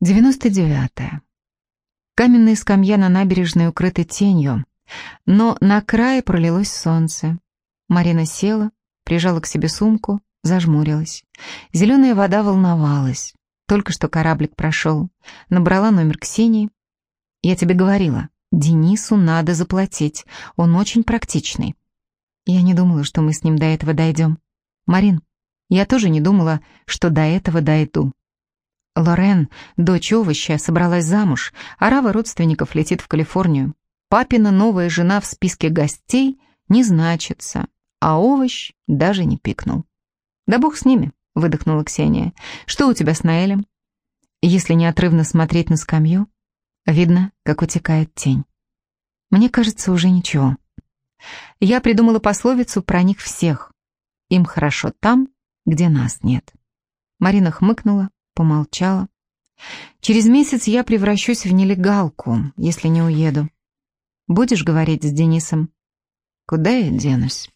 99. -е. Каменные скамья на набережной укрыты тенью, но на крае пролилось солнце. Марина села, прижала к себе сумку, зажмурилась. Зеленая вода волновалась. Только что кораблик прошел. Набрала номер Ксении. «Я тебе говорила, Денису надо заплатить, он очень практичный». Я не думала, что мы с ним до этого дойдем. Марин, я тоже не думала, что до этого дойду. Лорен, дочь овоща, собралась замуж, а рава родственников летит в Калифорнию. Папина новая жена в списке гостей не значится, а овощ даже не пикнул. «Да бог с ними», — выдохнула Ксения. «Что у тебя с Наэлем?» Если неотрывно смотреть на скамью, видно, как утекает тень. Мне кажется, уже ничего. Я придумала пословицу про них всех. Им хорошо там, где нас нет. Марина хмыкнула, помолчала. «Через месяц я превращусь в нелегалку, если не уеду. Будешь говорить с Денисом?» «Куда я денусь?»